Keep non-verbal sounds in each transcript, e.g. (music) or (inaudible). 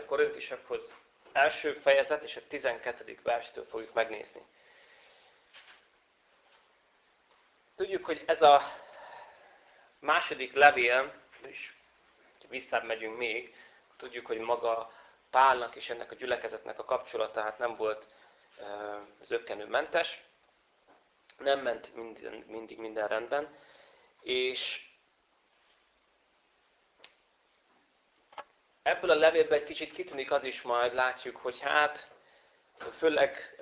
a korintusokhoz első fejezet és a 12. verstől fogjuk megnézni. Tudjuk, hogy ez a második levél, és visszamegyünk még, tudjuk, hogy maga Pálnak és ennek a gyülekezetnek a kapcsolata hát nem volt zöggenőmentes, nem ment mindig minden rendben, és ebből a levélből egy kicsit kitűnik az is majd, látjuk, hogy hát főleg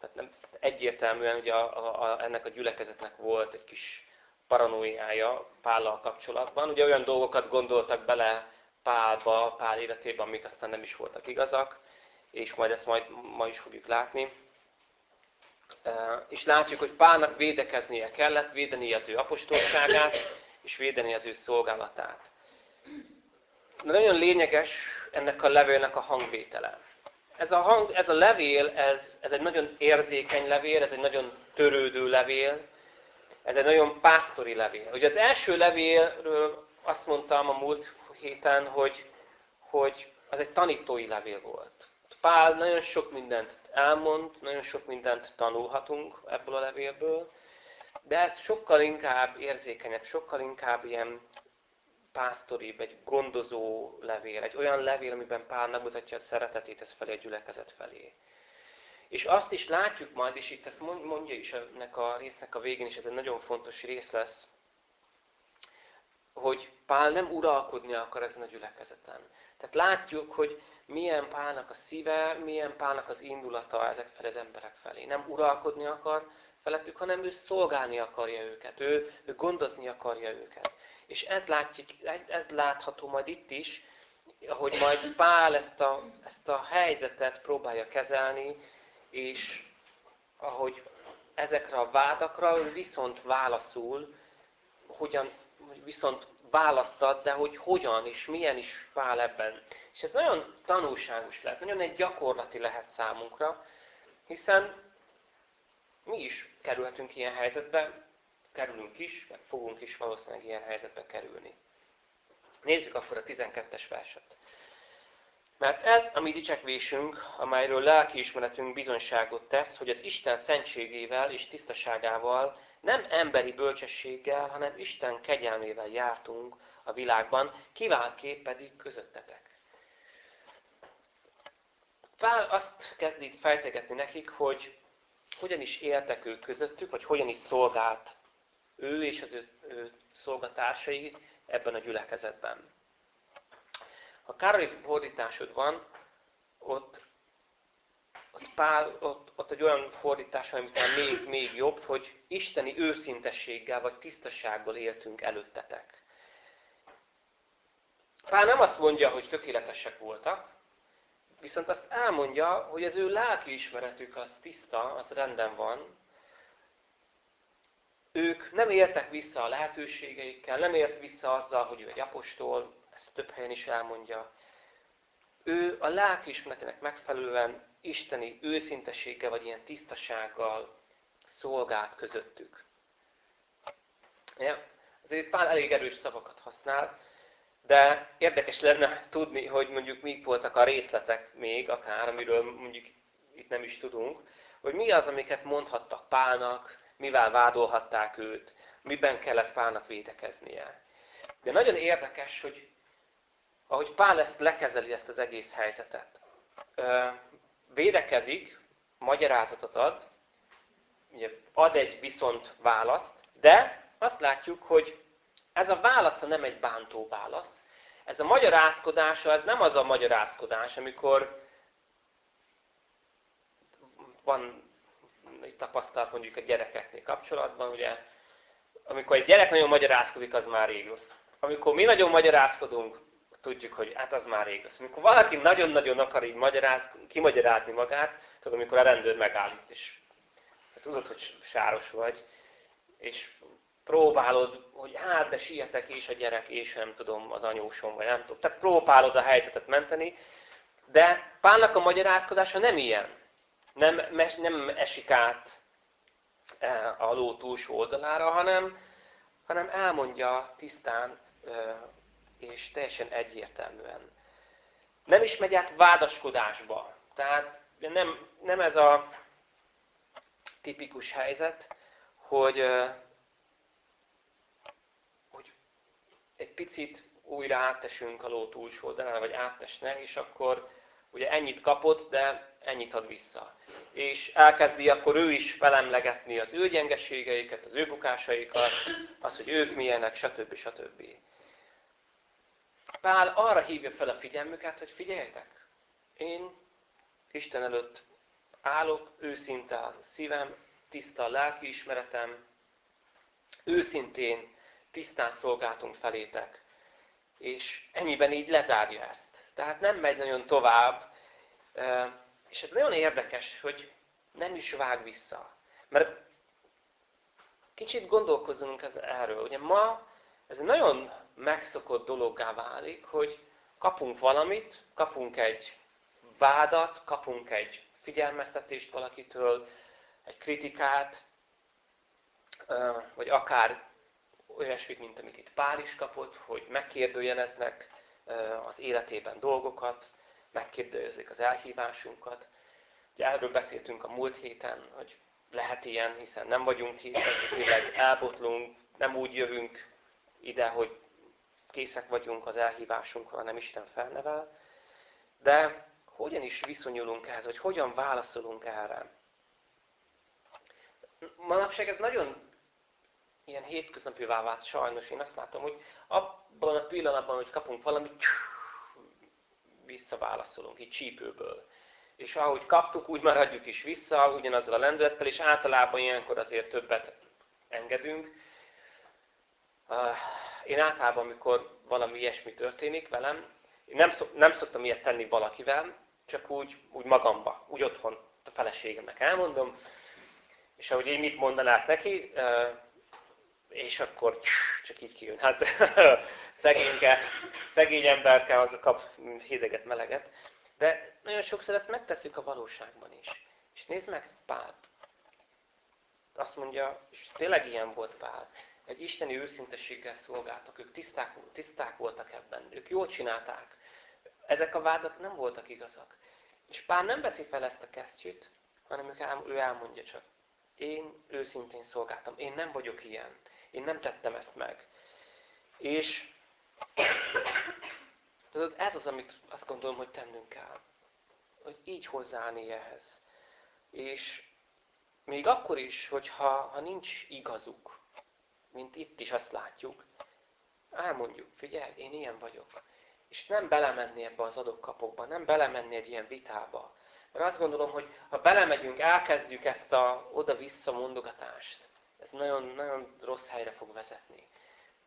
tehát nem, egyértelműen ugye a, a, a, ennek a gyülekezetnek volt egy kis paranoiája Pállal kapcsolatban. Ugye olyan dolgokat gondoltak bele Pálba, Pál életében, amik aztán nem is voltak igazak, és majd ezt majd ma is fogjuk látni. És látjuk, hogy Pálnak védekeznie kellett, védeni az ő apostolságát, és védeni az ő szolgálatát. De nagyon lényeges ennek a levélnek a hangvétele. Ez a, hang, ez a levél, ez, ez egy nagyon érzékeny levél, ez egy nagyon törődő levél, ez egy nagyon pásztori levél. Ugye az első levélről azt mondtam a múlt héten, hogy, hogy az egy tanítói levél volt. Pál nagyon sok mindent elmond, nagyon sok mindent tanulhatunk ebből a levélből, de ez sokkal inkább érzékenyebb, sokkal inkább ilyen pásztoribb, egy gondozó levél, egy olyan levél, amiben Pál megmutatja a szeretetét ez felé, a gyülekezet felé. És azt is látjuk majd, és itt ezt mondja is ennek a résznek a végén, és ez egy nagyon fontos rész lesz, hogy Pál nem uralkodni akar ezen a gyülekezeten. Tehát látjuk, hogy milyen Pálnak a szíve, milyen Pálnak az indulata ezek felé az emberek felé. Nem uralkodni akar felettük, hanem ő szolgálni akarja őket, ő, ő gondozni akarja őket. És ez, látjuk, ez látható majd itt is, hogy majd Pál ezt a, ezt a helyzetet próbálja kezelni, és ahogy ezekre a vádakra ő viszont válaszul, hogyan, viszont választad, de hogy hogyan és milyen is Pál ebben. És ez nagyon tanulságos lehet, nagyon egy gyakorlati lehet számunkra, hiszen mi is kerülhetünk ilyen helyzetbe, kerülünk is, meg fogunk is valószínűleg ilyen helyzetbe kerülni. Nézzük akkor a 12-es verset. Mert ez a mi dicsekvésünk, amelyről lelkiismeretünk bizonyságot tesz, hogy az Isten szentségével és tisztaságával nem emberi bölcsességgel, hanem Isten kegyelmével jártunk a világban, kiváltképp pedig közöttetek. Pál azt kezdít fejtegetni nekik, hogy hogyan is éltek ők közöttük, vagy hogyan is szolgált ő és az ő, ő szolgatársai ebben a gyülekezetben. Károly fordításod van, ott, ott, Pál, ott, ott egy olyan fordítás, ami még, még jobb, hogy isteni őszintességgel vagy tisztasággal éltünk előttetek. Pál nem azt mondja, hogy tökéletesek voltak, viszont azt elmondja, hogy az ő lelkiismeretük az tiszta, az rendben van. Ők nem éltek vissza a lehetőségeikkel, nem élt vissza azzal, hogy ő egy apostol, ezt több helyen is elmondja. Ő a lelkiismeretének megfelelően isteni őszinteséggel, vagy ilyen tisztasággal szolgált közöttük. Ja, azért Pál elég erős szavakat használ, de érdekes lenne tudni, hogy mondjuk mik voltak a részletek még, akár, amiről mondjuk itt nem is tudunk, hogy mi az, amiket mondhattak Pálnak, mivel vádolhatták őt, miben kellett Pálnak védekeznie. De nagyon érdekes, hogy ahogy Pál ezt lekezeli, ezt az egész helyzetet. Védekezik, magyarázatot ad, ad egy viszont választ, de azt látjuk, hogy ez a válasza nem egy bántó válasz. Ez a magyarázkodása, ez nem az a magyarázkodás, amikor van itt tapasztalat mondjuk a gyerekeknél kapcsolatban, ugye, amikor egy gyerek nagyon magyarázkodik, az már rég rossz. Amikor mi nagyon magyarázkodunk, tudjuk, hogy hát az már rég rossz. Amikor valaki nagyon-nagyon akar így magyaráz, kimagyarázni magát, tudod, amikor a rendőr megállít, és hát tudod, hogy sáros vagy, és próbálod, hogy hát, de sietek, és a gyerek, és nem tudom, az anyósom, vagy nem tudom. Tehát próbálod a helyzetet menteni, de Pálnak a magyarázkodása nem ilyen. Nem, nem esik át e, a ló túlsó oldalára, hanem, hanem elmondja tisztán és teljesen egyértelműen. nem is megy át vádaskodásba. Tehát nem, nem ez a tipikus helyzet, hogy, hogy egy picit újra áttesünk a ló túlsó oldalára, vagy áttesnek, és akkor ugye ennyit kapott, de ennyit ad vissza. És elkezdi akkor ő is felemlegetni az ő gyengeségeiket, az ő bukásaikat, az, hogy ők milyenek, stb. stb. Pál arra hívja fel a figyelmüket, hogy figyeljetek, én Isten előtt állok, őszinte a szívem, tiszta a lelkiismeretem, őszintén, tisztán szolgáltunk felétek. És ennyiben így lezárja ezt. Tehát nem megy nagyon tovább, és ez nagyon érdekes, hogy nem is vág vissza. Mert kicsit gondolkozunk erről. Ugye ma ez egy nagyon megszokott dologgá válik, hogy kapunk valamit, kapunk egy vádat, kapunk egy figyelmeztetést valakitől, egy kritikát, vagy akár olyasmit, mint amit itt Pál is kapott, hogy megkérdőjeleznek az életében dolgokat, megkérdőjezik az elhívásunkat. Ugye erről beszéltünk a múlt héten, hogy lehet ilyen, hiszen nem vagyunk készek, tényleg elbotlunk, nem úgy jövünk ide, hogy készek vagyunk az elhívásunkra, hanem Isten felnevel. De hogyan is viszonyulunk ehhez, hogy hogyan válaszolunk erre? Manapság ez nagyon ilyen hétköznapivá vált sajnos. Én azt látom, hogy abban a pillanatban, hogy kapunk valamit, visszaválaszolunk, így csípőből. És ahogy kaptuk, úgy maradjuk is vissza, ugyanazzal a lendülettel, és általában ilyenkor azért többet engedünk. Én általában, amikor valami ilyesmi történik velem, én nem, szok, nem szoktam ilyet tenni valakivel, csak úgy, úgy magamba, úgy otthon a feleségemnek elmondom, és ahogy én mit mondanák neki, és akkor csak így kijön. Hát (laughs) szegényke, szegény emberke az kap hideget, meleget. De nagyon sokszor ezt megteszük a valóságban is. És nézd meg Pál. Azt mondja, és tényleg ilyen volt Pál. Egy isteni őszinteséggel szolgáltak, ők tiszták, tiszták voltak ebben, ők jól csinálták. Ezek a vádak nem voltak igazak. És Pál nem veszi fel ezt a kesztyűt, hanem ő elmondja csak, én őszintén szolgáltam, én nem vagyok ilyen. Én nem tettem ezt meg. És tudod, ez az, amit azt gondolom, hogy tennünk kell. Hogy így hozzáállni ehhez. És még akkor is, hogyha ha nincs igazuk, mint itt is azt látjuk, elmondjuk, figyelj, én ilyen vagyok. És nem belemenni ebbe az adok-kapokba, nem belemenni egy ilyen vitába. Mert azt gondolom, hogy ha belemegyünk, elkezdjük ezt a oda-vissza mondogatást, ez nagyon, nagyon rossz helyre fog vezetni.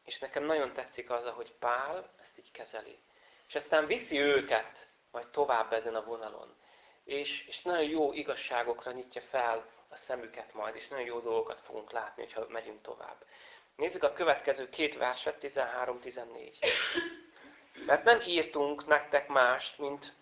És nekem nagyon tetszik az, hogy Pál ezt így kezeli. És aztán viszi őket majd tovább ezen a vonalon. És, és nagyon jó igazságokra nyitja fel a szemüket majd, és nagyon jó dolgokat fogunk látni, ha megyünk tovább. Nézzük a következő két verset, 13-14. Mert nem írtunk nektek mást, mint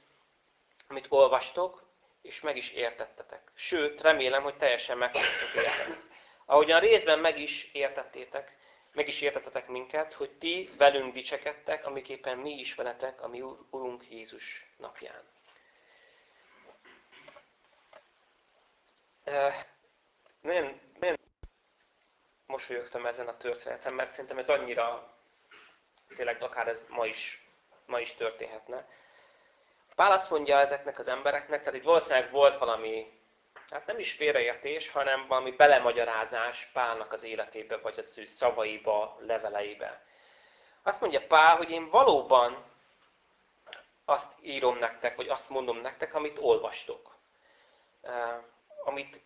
amit olvastok, és meg is értettetek. Sőt, remélem, hogy teljesen meg fogtok érteni. Ahogyan részben meg is értettétek, meg is értettetek minket, hogy ti velünk dicsekedtek, amiképpen mi is veletek a mi Urunk Jézus napján. Nagyon, nagyon mosolyogtam ezen a történeten, mert szerintem ez annyira, tényleg akár ez ma is, ma is történhetne. Pál azt mondja ezeknek az embereknek, tehát itt valószínűleg volt valami hát nem is félreértés, hanem valami belemagyarázás Pálnak az életébe, vagy az ő szavaiba, leveleibe. Azt mondja Pál, hogy én valóban azt írom nektek, vagy azt mondom nektek, amit olvastok. Amit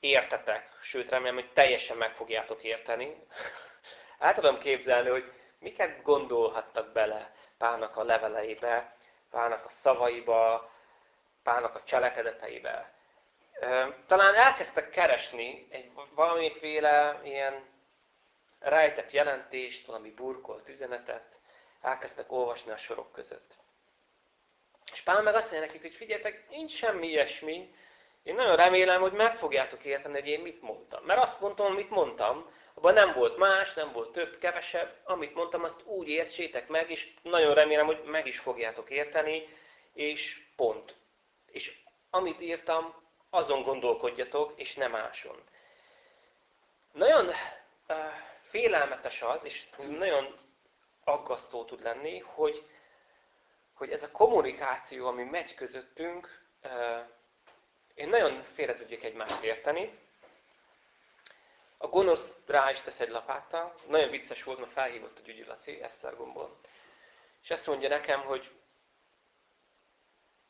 értetek, sőt remélem, hogy teljesen meg fogjátok érteni. (laughs) El tudom képzelni, hogy miket gondolhattak bele Pálnak a leveleibe, Pálnak a szavaiba, Pálnak a cselekedeteibe talán elkezdtek keresni egy valamiféle ilyen rejtett jelentést, valami burkolt üzenetet, elkezdtek olvasni a sorok között. És Pál meg azt mondja nekik, hogy figyeljetek, nincs semmi ilyesmi, én nagyon remélem, hogy meg fogjátok érteni, hogy én mit mondtam. Mert azt mondtam, amit mondtam, abban nem volt más, nem volt több, kevesebb. Amit mondtam, azt úgy értsétek meg, és nagyon remélem, hogy meg is fogjátok érteni, és pont. És amit írtam, azon gondolkodjatok, és nem máson. Nagyon uh, félelmetes az, és nagyon aggasztó tud lenni, hogy, hogy ez a kommunikáció, ami megy közöttünk, uh, én nagyon félre tudjuk egymást érteni. A gonosz rá is tesz egy lapáttal. Nagyon vicces volt, mert felhívott a Gyügyi Laci Esztergomból. És ezt mondja nekem, hogy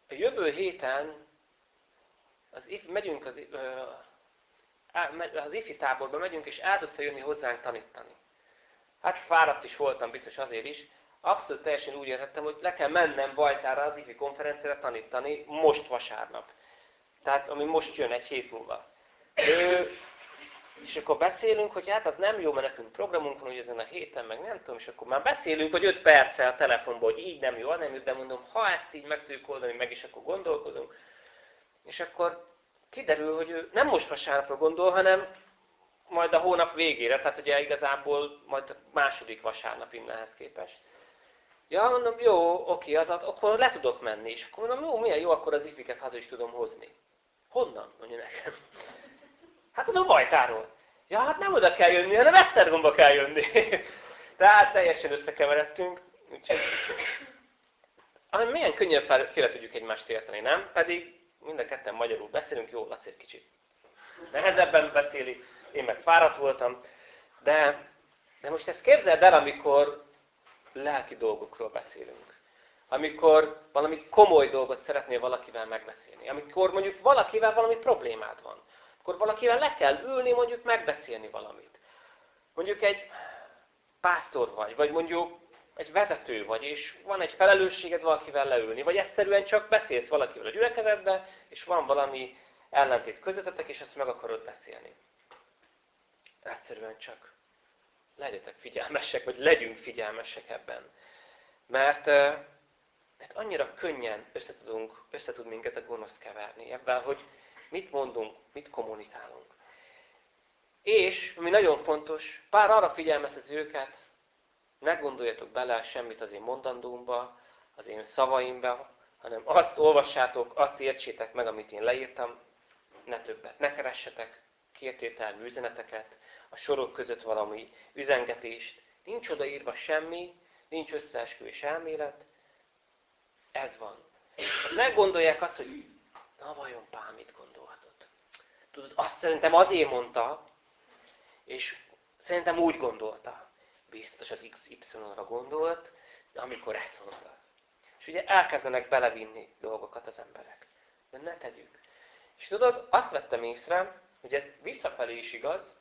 a jövő héten az if, megyünk az, az ifi táborba megyünk, és el tudsz jönni hozzánk tanítani. Hát fáradt is voltam, biztos azért is. Abszolút teljesen úgy értettem, hogy le kell mennem Bajtára az ifi konferenciára tanítani most vasárnap. Tehát, ami most jön egy hét múlva. Ő, és akkor beszélünk, hogy hát az nem jó, mert nekünk programunk van, hogy ezen a héten, meg nem tudom, és akkor már beszélünk, hogy 5 perccel a telefonból, hogy így nem jó, nem jó, de mondom, ha ezt így meg tudjuk oldani, meg is akkor gondolkozunk. És akkor kiderül, hogy ő nem most vasárnapra gondol, hanem majd a hónap végére, tehát ugye igazából majd a második vasárnap innenhez képest. Ja, mondom, jó, oké, az, akkor le tudok menni. És akkor mondom, jó, milyen jó, akkor az ifiket haza is tudom hozni. Honnan? Mondja nekem. Hát a Bajtáról. Ja, hát nem oda kell jönni, hanem Esztergomba kell jönni. (laughs) Tehát teljesen összekeveredtünk. Úgyhogy... Milyen könnyen félre tudjuk egymást érteni, nem? Pedig mind a ketten magyarul beszélünk, jó, Laci egy kicsit nehezebben beszéli, én meg fáradt voltam. De, de most ezt képzeld el, amikor lelki dolgokról beszélünk. Amikor valami komoly dolgot szeretnél valakivel megbeszélni. Amikor mondjuk valakivel valami problémád van akkor valakivel le kell ülni, mondjuk megbeszélni valamit. Mondjuk egy pásztor vagy, vagy mondjuk egy vezető vagy, és van egy felelősséged valakivel leülni, vagy egyszerűen csak beszélsz valakivel a gyülekezetbe, és van valami ellentét közöttetek, és ezt meg akarod beszélni. Egyszerűen csak legyetek figyelmesek, vagy legyünk figyelmesek ebben. Mert, mert annyira könnyen összetudunk, összetud minket a gonosz keverni ebben, hogy mit mondunk, mit kommunikálunk. És, ami nagyon fontos, pár arra figyelmezteti őket, ne gondoljatok bele semmit az én mondandómba, az én szavaimba, hanem azt olvassátok, azt értsétek meg, amit én leírtam, ne többet. Ne keressetek kértételmű üzeneteket, a sorok között valami üzengetést. Nincs odaírva semmi, nincs összeesküvés elmélet. Ez van. Ne gondolják azt, hogy na vajon Pál mit gondolhatott? Tudod, azt szerintem azért mondta, és szerintem úgy gondolta. Biztos az XY-ra gondolt, amikor ezt mondta. És ugye elkezdenek belevinni dolgokat az emberek. De ne tegyük. És tudod, azt vettem észre, hogy ez visszafelé is igaz,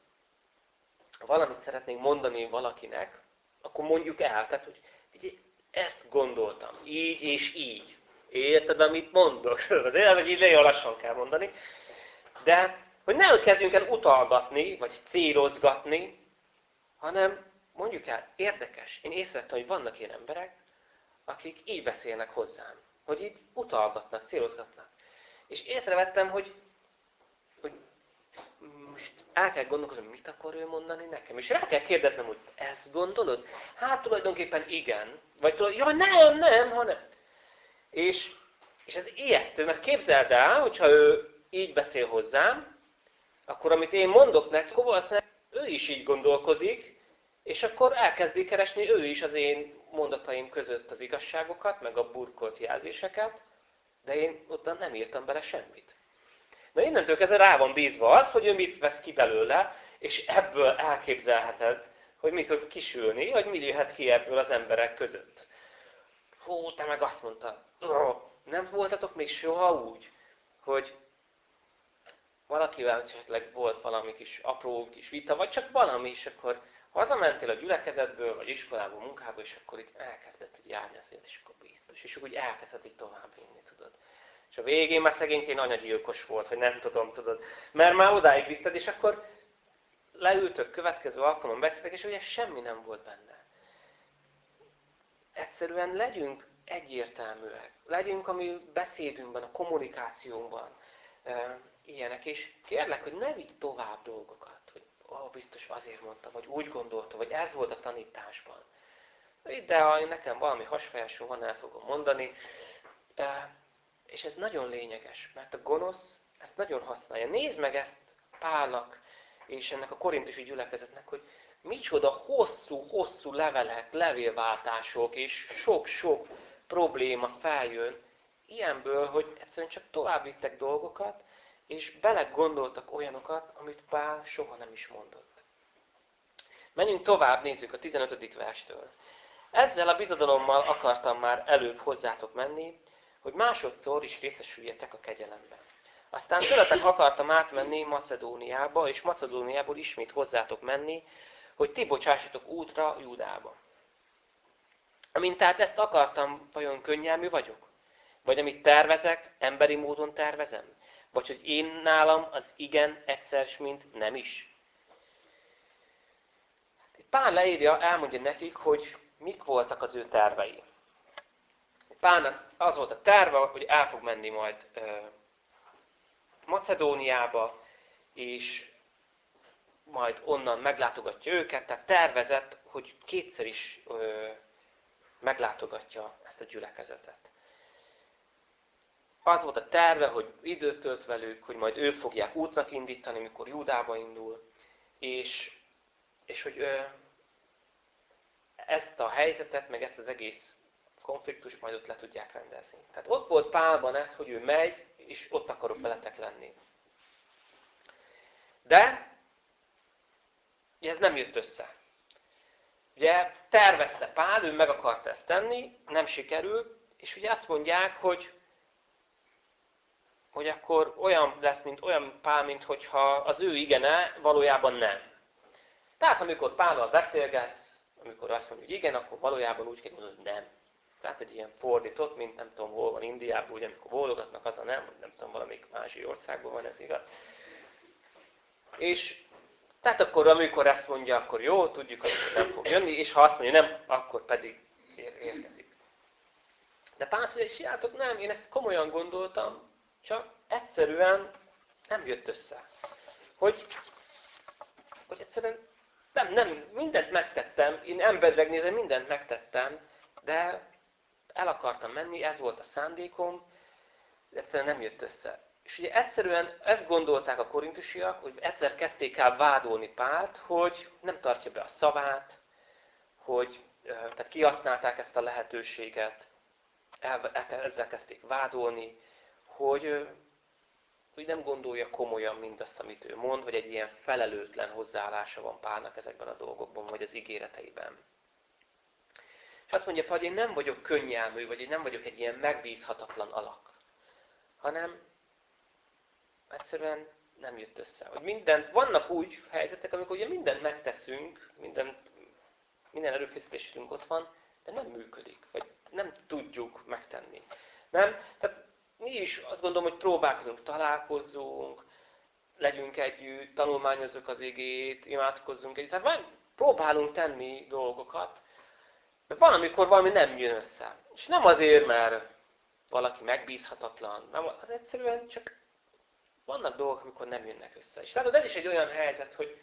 valamit szeretnénk mondani valakinek, akkor mondjuk el. Tehát, hogy hogy ezt gondoltam, így és így. Érted, amit mondok? (laughs) De hogy így nagyon lassan kell mondani. De, hogy ne kezdjünk el utalgatni, vagy célozgatni, hanem mondjuk el, érdekes. Én észrevettem, hogy vannak ilyen emberek, akik így beszélnek hozzám. Hogy így utalgatnak, célozgatnak. És észrevettem, hogy, hogy most el kell gondolkozni, mit akar ő mondani nekem. És rá kell kérdeznem, hogy ezt gondolod? Hát tulajdonképpen igen. Vagy tulajdonképpen, ja nem, nem, hanem. És, és ez ijesztő, mert képzeld el, hogyha ő így beszél hozzám, akkor amit én mondok neki, akkor valószínűleg ő is így gondolkozik, és akkor elkezdi keresni ő is az én mondataim között az igazságokat, meg a burkolt jelzéseket, de én oda nem írtam bele semmit. Na innentől kezdve rá van bízva az, hogy ő mit vesz ki belőle, és ebből elképzelheted, hogy mit tud kisülni, vagy mi jöhet ki ebből az emberek között. Hú, te meg azt mondtad, nem voltatok még soha úgy, hogy valakivel esetleg volt valami kis apró kis vita, vagy csak valami, és akkor hazamentél a gyülekezetből, vagy iskolából, munkából, és akkor itt elkezdett egy járni azért, és akkor biztos. És úgy elkezdett itt tovább vinni, tudod. És a végén már szegényként anyagyilkos volt, hogy nem tudom, tudod. Mert már odáig vitted, és akkor leültök, következő alkalommal beszéltek, és ugye semmi nem volt benne. Egyszerűen legyünk egyértelműek. Legyünk a mi beszédünkben, a kommunikációnkban e, ilyenek, és kérlek, hogy ne vigy tovább dolgokat, ó, biztos azért mondta, vagy úgy gondolta, vagy ez volt a tanításban. De ha nekem valami hasfájásom van, el fogom mondani, és ez nagyon lényeges, mert a gonosz ezt nagyon használja. Nézd meg ezt Pálnak és ennek a korintusi gyülekezetnek, hogy micsoda hosszú-hosszú levelek, levélváltások és sok-sok probléma feljön. Ilyenből, hogy egyszerűen csak tovább vittek dolgokat, és belegondoltak olyanokat, amit Pál soha nem is mondott. Menjünk tovább, nézzük a 15. verstől. Ezzel a bizadalommal akartam már előbb hozzátok menni, hogy másodszor is részesüljetek a kegyelemben. Aztán tőletek akartam átmenni Macedóniába, és Macedóniából ismét hozzátok menni, hogy ti bocsássatok útra Júdába. Amint tehát ezt akartam, vajon könnyelmű vagyok? Vagy amit tervezek, emberi módon tervezem? Vagy hogy én nálam az igen egyszer, mint nem is? Itt Pál leírja, elmondja nekik, hogy mik voltak az ő tervei. Pálnak az volt a terve, hogy el fog menni majd Macedóniába, és majd onnan meglátogatja őket, tehát tervezett, hogy kétszer is ö, meglátogatja ezt a gyülekezetet. Az volt a terve, hogy időt tölt velük, hogy majd ők fogják útnak indítani, mikor Júdába indul, és, és hogy ö, ezt a helyzetet, meg ezt az egész konfliktus majd ott le tudják rendezni. Tehát ott volt Pálban ez, hogy ő megy, és ott akarok veletek lenni. De ez nem jött össze. Ugye tervezte Pál, ő meg akarta ezt tenni, nem sikerült, és ugye azt mondják, hogy, hogy akkor olyan lesz, mint olyan Pál, mint hogyha az ő igene valójában nem. Tehát amikor Pállal beszélgetsz, amikor azt mondja, hogy igen, akkor valójában úgy kell mondani, hogy nem. Tehát egy ilyen fordított, mint nem tudom hol van Indiában, ugye amikor bólogatnak, az a nem, nem tudom, valamelyik másik országban van ez igaz. És tehát akkor, amikor ezt mondja, akkor jó, tudjuk, hogy nem fog jönni, és ha azt mondja nem, akkor pedig ér, érkezik. De Pál azt mondja, hogy nem, én ezt komolyan gondoltam, csak egyszerűen nem jött össze. Hogy, hogy egyszerűen nem, nem, mindent megtettem, én emberleg nézem, mindent megtettem, de el akartam menni, ez volt a szándékom, egyszerűen nem jött össze. És ugye egyszerűen ezt gondolták a korintusiak, hogy egyszer kezdték el vádolni Pált, hogy nem tartja be a szavát, hogy tehát kihasználták ezt a lehetőséget, ezzel kezdték vádolni, hogy, hogy nem gondolja komolyan mindazt, amit ő mond, vagy egy ilyen felelőtlen hozzáállása van Pálnak ezekben a dolgokban, vagy az ígéreteiben. És azt mondja hogy én nem vagyok könnyelmű, vagy én nem vagyok egy ilyen megbízhatatlan alak, hanem egyszerűen nem jött össze. Hogy minden, vannak úgy helyzetek, amikor ugye mindent megteszünk, minden, minden erőfeszítésünk ott van, de nem működik, vagy nem tudjuk megtenni. Nem? Tehát mi is azt gondolom, hogy próbálkozunk, találkozzunk, legyünk együtt, tanulmányozzuk az igét, imádkozzunk együtt. Tehát próbálunk tenni dolgokat, de van, amikor valami nem jön össze. És nem azért, mert valaki megbízhatatlan, nem, az egyszerűen csak vannak dolgok, amikor nem jönnek össze. És látod, ez is egy olyan helyzet, hogy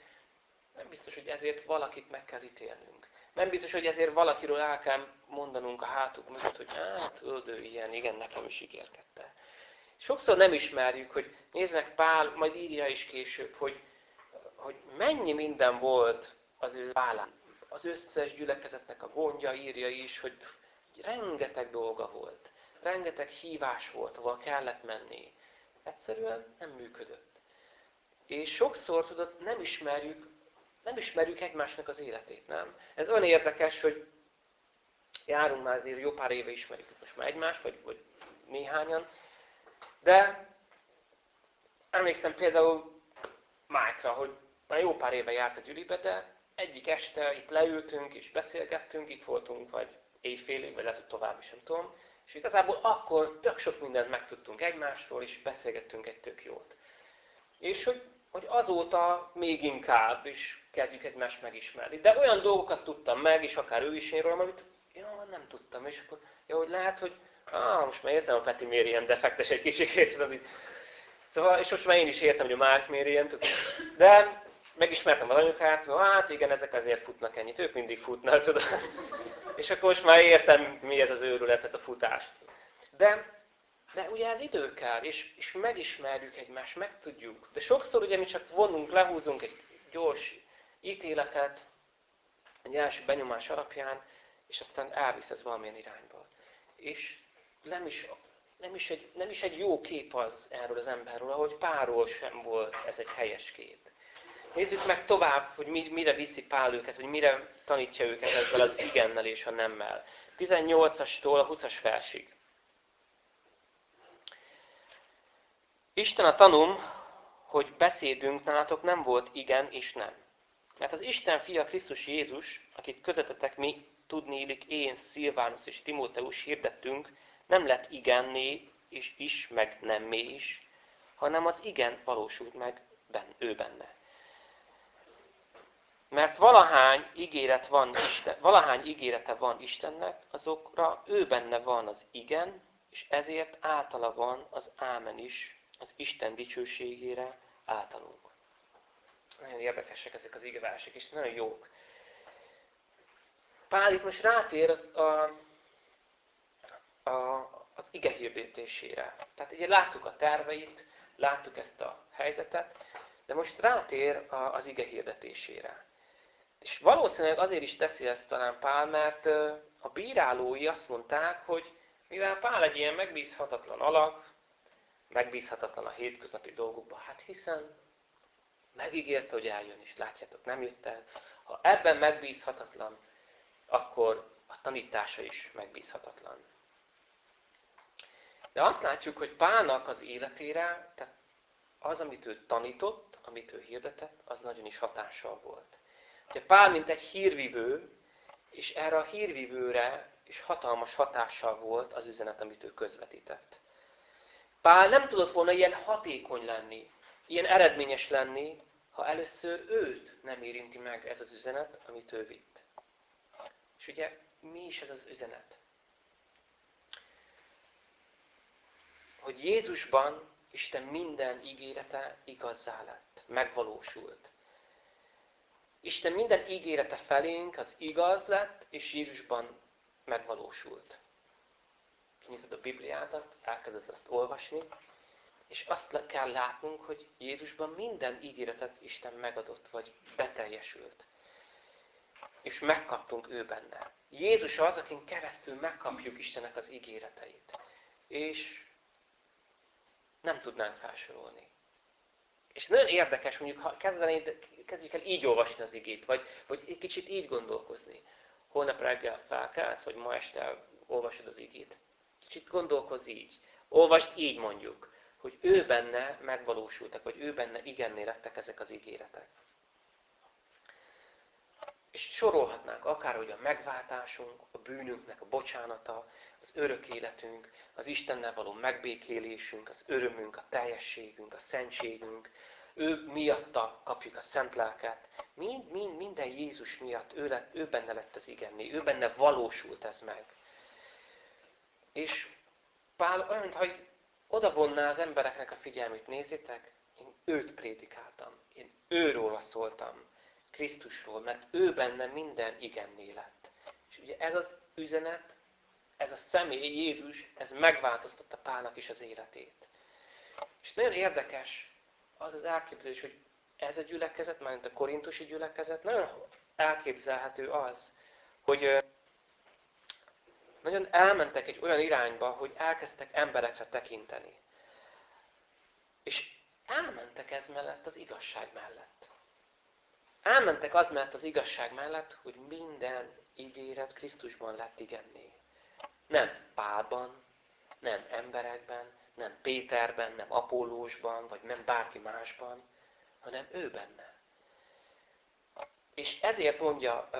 nem biztos, hogy ezért valakit meg kell ítélnünk. Nem biztos, hogy ezért valakiről el kell mondanunk a hátuk mögött, hogy hát, tudod, ő ilyen, igen, nekem is ígérkedte. Sokszor nem ismerjük, hogy nézd meg Pál, majd írja is később, hogy, hogy mennyi minden volt az ő vállán. Az összes gyülekezetnek a gondja írja is, hogy rengeteg dolga volt. Rengeteg hívás volt, ahol kellett menni. Egyszerűen nem működött. És sokszor, tudod, nem ismerjük, nem ismerjük egymásnak az életét, nem? Ez olyan érdekes, hogy járunk már azért jó pár éve ismerjük most már egymást, vagy, vagy néhányan, de emlékszem például Májkra, hogy már jó pár éve járt a gyűlibe, de egyik este itt leültünk és beszélgettünk, itt voltunk, vagy éjfélig, vagy lehet, hogy tovább is, nem tudom, és igazából akkor tök sok mindent megtudtunk egymásról, és beszélgettünk egy tök jót. És hogy, hogy azóta még inkább is kezdjük egymást megismerni. De olyan dolgokat tudtam meg, és akár ő is én rólam, amit ja, nem tudtam. És akkor, jó, hogy lehet, hogy ah, most már értem a Peti miért ilyen defektes egy kicsit. (laughs) Szóval, és most már én is értem, hogy a Márk miért ilyen. De megismertem az anyukát, hát igen, ezek azért futnak ennyit, ők mindig futnak, tudod. (laughs) És akkor most már értem, mi ez az őrület, ez a futás. De De ugye ez idő kell, és, és megismerjük egymást, megtudjuk. De sokszor ugye mi csak vonunk, lehúzunk egy gyors ítéletet, egy első benyomás alapján, és aztán elvisz ez valamilyen irányba. És nem is, nem is, egy, nem is egy jó kép az erről az emberről, ahogy Páról sem volt ez egy helyes kép. Nézzük meg tovább, hogy mire viszi Pál őket, hogy mire tanítja őket ezzel az igennel és a nemmel. 18-astól a 20-as versig. Isten a tanum, hogy beszédünk nálatok nem volt igen és nem. Mert az Isten fia Krisztus Jézus, akit közöttetek mi, tudni illik én, Szilvánus és Timóteus hirdettünk, nem lett igenné és is, meg nemmé is, hanem az igen valósult meg ben, ő benne. Mert valahány, ígéret van Isten, valahány ígérete van Istennek, azokra ő benne van az igen, és ezért általa van az ámen is az Isten dicsőségére általunk. Nagyon érdekesek ezek az igevások, és nagyon jók. Pál itt most rátér az, a, a, az ige hirdetésére. Tehát ugye láttuk a terveit, láttuk ezt a helyzetet, de most rátér az ige hirdetésére. És valószínűleg azért is teszi ezt talán Pál, mert a bírálói azt mondták, hogy mivel Pál egy ilyen megbízhatatlan alak, megbízhatatlan a hétköznapi dolgokban, hát hiszen megígérte, hogy eljön, és látjátok, nem jött el. Ha ebben megbízhatatlan, akkor a tanítása is megbízhatatlan. De azt látjuk, hogy Pálnak az életére, tehát az, amit ő tanított, amit ő hirdetett, az nagyon is hatással volt. Ugye Pál, mint egy hírvivő, és erre a hírvivőre is hatalmas hatással volt az üzenet, amit ő közvetített. Pál nem tudott volna ilyen hatékony lenni, ilyen eredményes lenni, ha először őt nem érinti meg ez az üzenet, amit ő vitt. És ugye mi is ez az üzenet? Hogy Jézusban Isten minden ígérete igazzá lett, megvalósult. Isten minden ígérete felénk az igaz lett, és Jézusban megvalósult. Kinyitod a Bibliádat, elkezdett azt olvasni, és azt kell látnunk, hogy Jézusban minden ígéretet Isten megadott, vagy beteljesült. És megkaptunk ő benne. Jézus az, akin keresztül megkapjuk Istennek az ígéreteit. És nem tudnánk felsorolni. És nagyon érdekes, mondjuk, ha kezdjük el így olvasni az igét, vagy, vagy egy kicsit így gondolkozni. Holnap reggel felkelsz, vagy ma este olvasod az igét. Kicsit gondolkozz így. Olvast így mondjuk, hogy ő benne megvalósultak, vagy ő benne igenné lettek ezek az ígéretek. És sorolhatnánk akár, hogy a megváltásunk, a bűnünknek a bocsánata, az örök életünk, az Istennel való megbékélésünk, az örömünk, a teljességünk, a szentségünk, ő miatta kapjuk a szent lelket. Mind, mind, minden Jézus miatt ő, lett, ő benne lett az igenné, ő benne valósult ez meg. És Pál olyan, oda vonná az embereknek a figyelmét, nézzétek, én őt prédikáltam, én őról szóltam, Krisztusról, mert ő benne minden igenné lett. És ugye ez az üzenet, ez a személy, Jézus, ez megváltoztatta Pálnak is az életét. És nagyon érdekes az az elképzelés, hogy ez a gyülekezet, mármint a korintusi gyülekezet, nagyon elképzelhető az, hogy nagyon elmentek egy olyan irányba, hogy elkezdtek emberekre tekinteni. És elmentek ez mellett az igazság mellett. Elmentek az mellett az igazság mellett, hogy minden ígéret Krisztusban lett igenné. Nem Pálban, nem emberekben, nem Péterben, nem Apollósban, vagy nem bárki másban, hanem ő benne. És ezért mondja,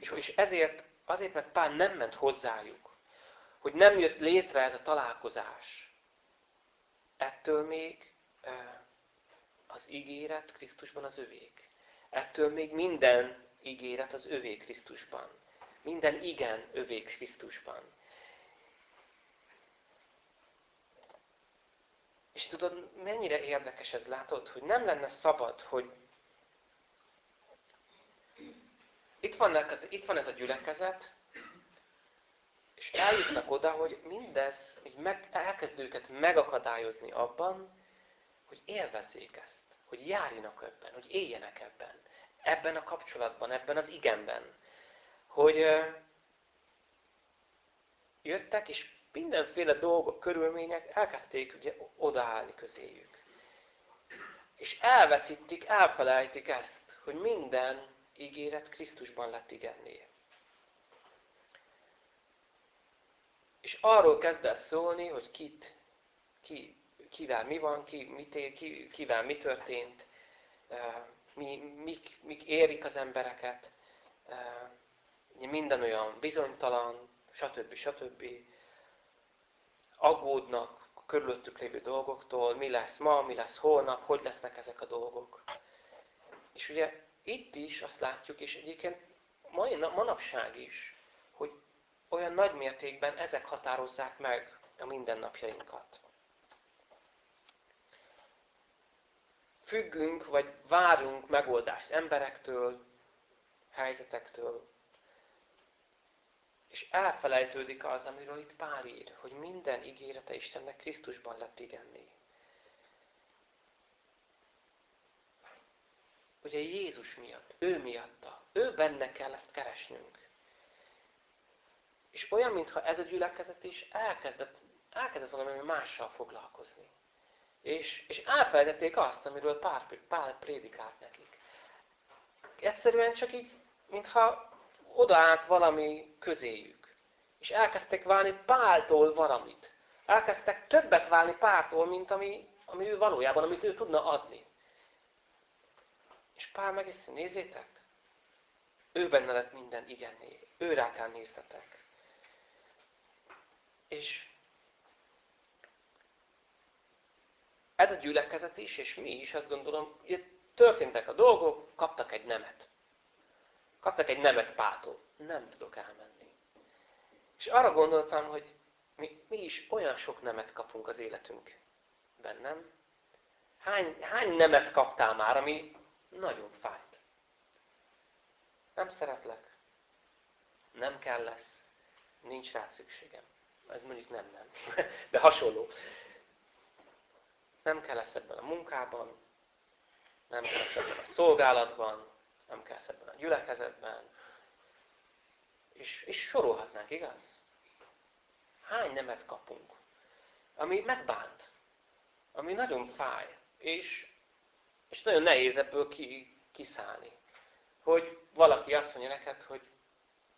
és ezért, azért, mert Pál nem ment hozzájuk, hogy nem jött létre ez a találkozás, ettől még az ígéret Krisztusban az övék. Ettől még minden ígéret az övé Krisztusban. Minden igen övé Krisztusban. És tudod, mennyire érdekes ez, látod, hogy nem lenne szabad, hogy itt, vannak itt van ez a gyülekezet, És eljutnak oda, hogy mindez hogy meg, elkezd őket megakadályozni abban, hogy élvezzék ezt, hogy járjanak ebben, hogy éljenek ebben, ebben a kapcsolatban, ebben az igenben. Hogy jöttek, és mindenféle dolgok, körülmények elkezdték ugye odaállni közéjük. És elveszítik, elfelejtik ezt, hogy minden ígéret Krisztusban lett igenné. És arról kezd el szólni, hogy kit, ki, kivel mi van, ki, mit, ki, kivel mi történt, mi, mik, mik érik az embereket, minden olyan bizonytalan, stb. stb. Aggódnak a körülöttük lévő dolgoktól, mi lesz ma, mi lesz holnap, hogy lesznek ezek a dolgok. És ugye itt is azt látjuk, és egyébként mai manapság is, hogy olyan nagy mértékben ezek határozzák meg a mindennapjainkat. Függünk, vagy várunk megoldást emberektől, helyzetektől, és elfelejtődik az, amiről itt Pál ír, hogy minden ígérete Istennek Krisztusban lett igenné. Ugye Jézus miatt, ő miatta, ő benne kell ezt keresnünk. És olyan, mintha ez a gyülekezet is elkezdett, elkezdett valami mással foglalkozni. És, és elfelejtették azt, amiről Pál, Pál prédikált nekik. Egyszerűen csak így, mintha odaállt valami közéjük. És elkezdtek válni Páltól valamit. Elkezdtek többet válni Páltól, mint ami, ami ő valójában, amit ő tudna adni. És Pál meg is nézzétek, ő benne lett minden igenné. Ő rá kell néztetek. És ez a gyülekezet is, és mi is azt gondolom, történtek a dolgok, kaptak egy nemet. Kaptak egy nemet Pától. Nem tudok elmenni. És arra gondoltam, hogy mi, mi is olyan sok nemet kapunk az életünkben, nem? Hány, hány nemet kaptál már, ami nagyon fájt? Nem szeretlek. Nem kell lesz. Nincs rá szükségem. Ez mondjuk nem, nem. (laughs) De hasonló. Nem kell lesz ebben a munkában, nem kell lesz ebben a szolgálatban, nem kell ebben a gyülekezetben. És, és sorolhatnánk, igaz? Hány nemet kapunk, ami megbánt, ami nagyon fáj, és, és nagyon nehéz ebből ki, kiszállni. Hogy valaki azt mondja neked, hogy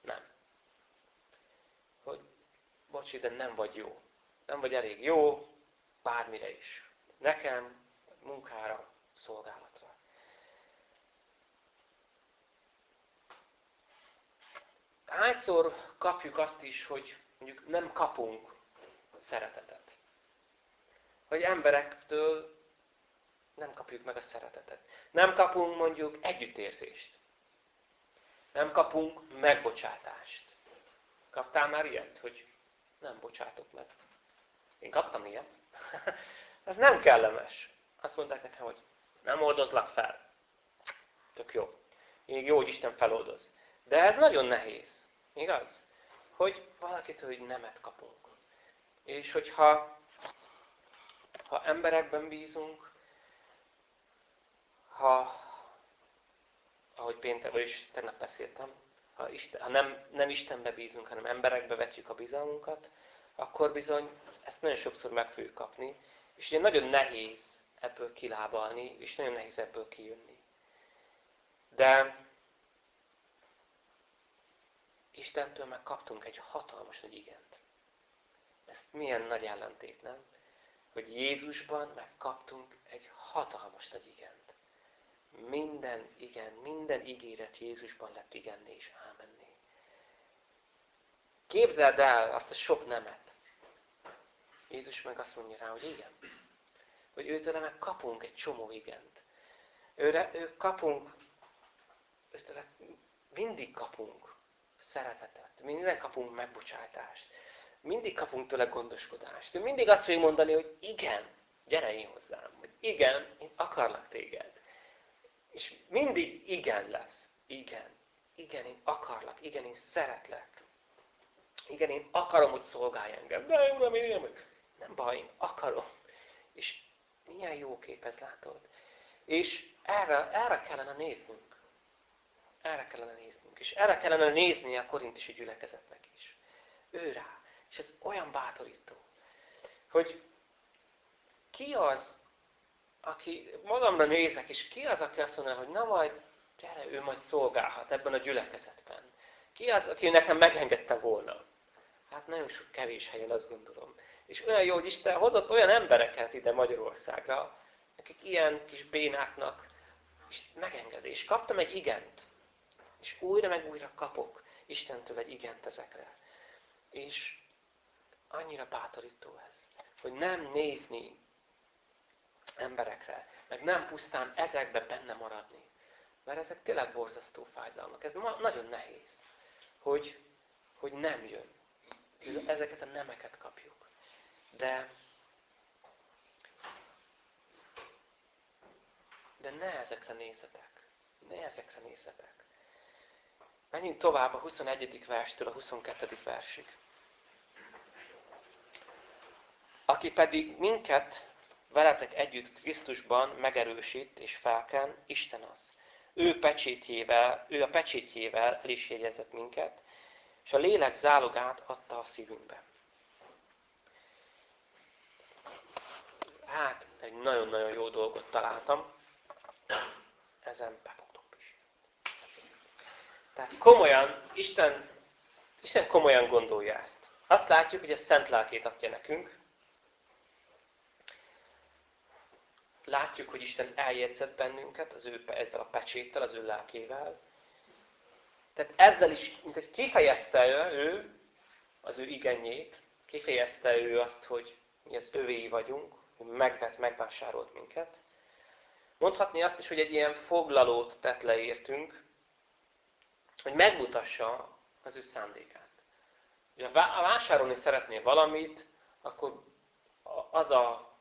nem. Hogy bocsi, de nem vagy jó. Nem vagy elég jó bármire is. Nekem, munkára, szolgálatra. hányszor kapjuk azt is, hogy mondjuk nem kapunk szeretetet? Hogy emberektől nem kapjuk meg a szeretetet. Nem kapunk mondjuk együttérzést. Nem kapunk megbocsátást. Kaptál már ilyet, hogy nem bocsátok meg? Én kaptam ilyet. (laughs) Ez nem kellemes. Azt mondták nekem, hogy nem oldozlak fel. Tök jó. Még jó, hogy Isten feloldoz. De ez nagyon nehéz. Igaz? Hogy valakitől hogy nemet kapunk. És hogyha ha emberekben bízunk, ha, ahogy péntek, is tegnap beszéltem, ha, Isten, ha nem, nem Istenbe bízunk, hanem emberekbe vetjük a bizalmunkat, akkor bizony ezt nagyon sokszor meg fogjuk kapni. És ugye nagyon nehéz ebből kilábalni, és nagyon nehéz ebből kijönni. De Istentől meg kaptunk egy hatalmas nagy igent. Ez milyen nagy ellentét, nem? Hogy Jézusban megkaptunk egy hatalmas nagy igent. Minden igen, minden ígéret Jézusban lett igenné és ámenné. Képzeld el azt a sok nemet. Jézus meg azt mondja rá, hogy igen. Hogy őtől meg kapunk egy csomó igent. Őre, ő kapunk, őtől mindig kapunk szeretetet, mindig kapunk megbocsátást, mindig kapunk tőle gondoskodást. De mindig azt fogjuk mondani, hogy igen, gyere én hozzám, hogy igen, én akarlak téged. És mindig igen lesz. Igen. Igen, én akarlak. Igen, én szeretlek. Igen, én akarom, hogy szolgálj engem. De uram, én nem, nem baj, én akarom. És milyen jó kép ez, látod? És erre, erre kellene néznünk. Erre kellene néznünk. És erre kellene nézni a korintisi gyülekezetnek is. Ő rá. És ez olyan bátorító, hogy ki az, aki magamra nézek, és ki az, aki azt mondja, hogy na majd, gyere, ő majd szolgálhat ebben a gyülekezetben. Ki az, aki nekem megengedte volna? Hát nagyon sok kevés helyen azt gondolom. És olyan jó, hogy Isten hozott olyan embereket ide Magyarországra, akik ilyen kis bénáknak és megengedi. És kaptam egy igent. És újra meg újra kapok Istentől egy igent ezekre. És annyira bátorító ez, hogy nem nézni emberekre, meg nem pusztán ezekbe benne maradni. Mert ezek tényleg borzasztó fájdalmak. Ez nagyon nehéz, hogy, hogy nem jön. Ezeket a nemeket kapjuk. De, de ne ezekre nézzetek. Ne ezekre nézzetek. Menjünk tovább a 21. verstől a 22. versig. Aki pedig minket veletek együtt Krisztusban megerősít és felken, Isten az. Ő, pecsétjével, ő a pecsétjével el is jegyezett minket, és a lélek zálogát adta a szívünkbe. Hát, egy nagyon-nagyon jó dolgot találtam. Ezen befogom is. Tehát komolyan, Isten, Isten komolyan gondolja ezt. Azt látjuk, hogy a szent lelkét adja nekünk, látjuk, hogy Isten eljegyzett bennünket az ő ezzel a pecséttel, az ő lelkével. Tehát ezzel is, mint hogy kifejezte ő az ő igenyét, kifejezte ő azt, hogy mi az övéi vagyunk, hogy megvett, megvásárolt minket. Mondhatni azt is, hogy egy ilyen foglalót tett leértünk, hogy megmutassa az ő szándékát. Ha vásárolni szeretnél valamit, akkor az a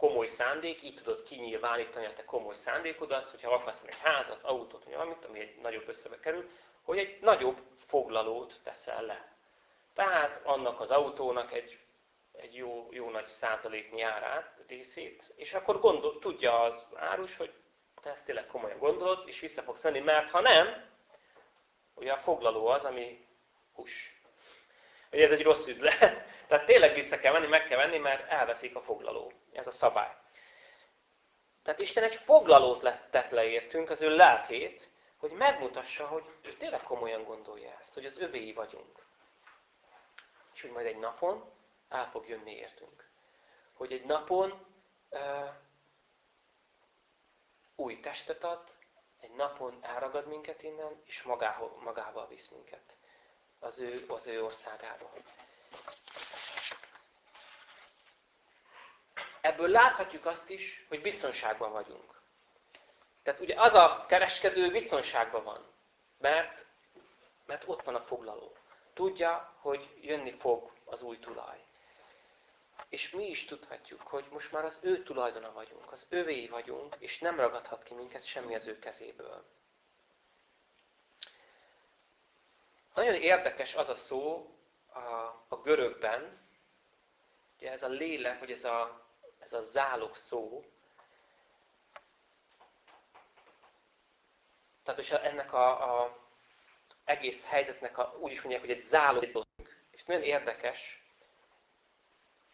komoly szándék, így tudod kinyilvánítani a te komoly szándékodat, hogyha akarsz egy házat, autót, vagy valamit, ami egy nagyobb összebe kerül, hogy egy nagyobb foglalót teszel le. Tehát annak az autónak egy, egy jó, jó nagy százaléknyi árát, részét, és akkor gondol, tudja az árus, hogy te ezt tényleg komolyan gondolod, és vissza fogsz venni, mert ha nem, ugye a foglaló az, ami hús hogy ez egy rossz üzlet. Tehát tényleg vissza kell venni, meg kell venni, mert elveszik a foglaló. Ez a szabály. Tehát Isten egy foglalót tett leértünk, az ő lelkét, hogy megmutassa, hogy ő tényleg komolyan gondolja ezt, hogy az övéi vagyunk. És hogy majd egy napon el fog jönni értünk. Hogy egy napon uh, új testet ad, egy napon elragad minket innen, és magával, magával visz minket az ő, az ő országába. Ebből láthatjuk azt is, hogy biztonságban vagyunk. Tehát ugye az a kereskedő biztonságban van, mert, mert ott van a foglaló. Tudja, hogy jönni fog az új tulaj. És mi is tudhatjuk, hogy most már az ő tulajdona vagyunk, az övéi vagyunk, és nem ragadhat ki minket semmi az ő kezéből. Nagyon érdekes az a szó a, a görögben, ugye ez a lélek, vagy ez a, ez a zálog szó. Tehát és ennek a, a egész helyzetnek a, úgy is mondják, hogy egy zálog. És nagyon érdekes,